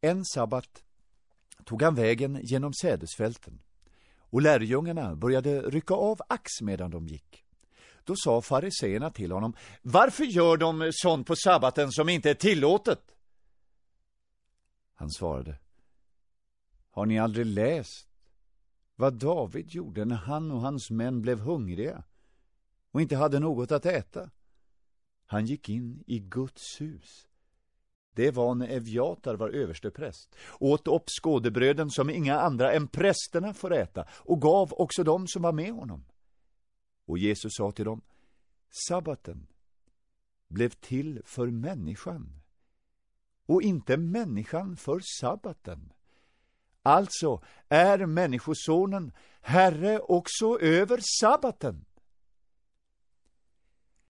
En sabbat tog han vägen genom sädesfälten och lärjungarna började rycka av ax medan de gick. Då sa fariseerna till honom, varför gör de sånt på sabbaten som inte är tillåtet? Han svarade, har ni aldrig läst vad David gjorde när han och hans män blev hungriga och inte hade något att äta? Han gick in i Guds hus. Det var när Evjatar var överstepräst, åt upp skådebröden som inga andra än prästerna får äta och gav också dem som var med honom. Och Jesus sa till dem, sabbaten blev till för människan och inte människan för sabbaten. Alltså är Människosonen Herre också över sabbaten.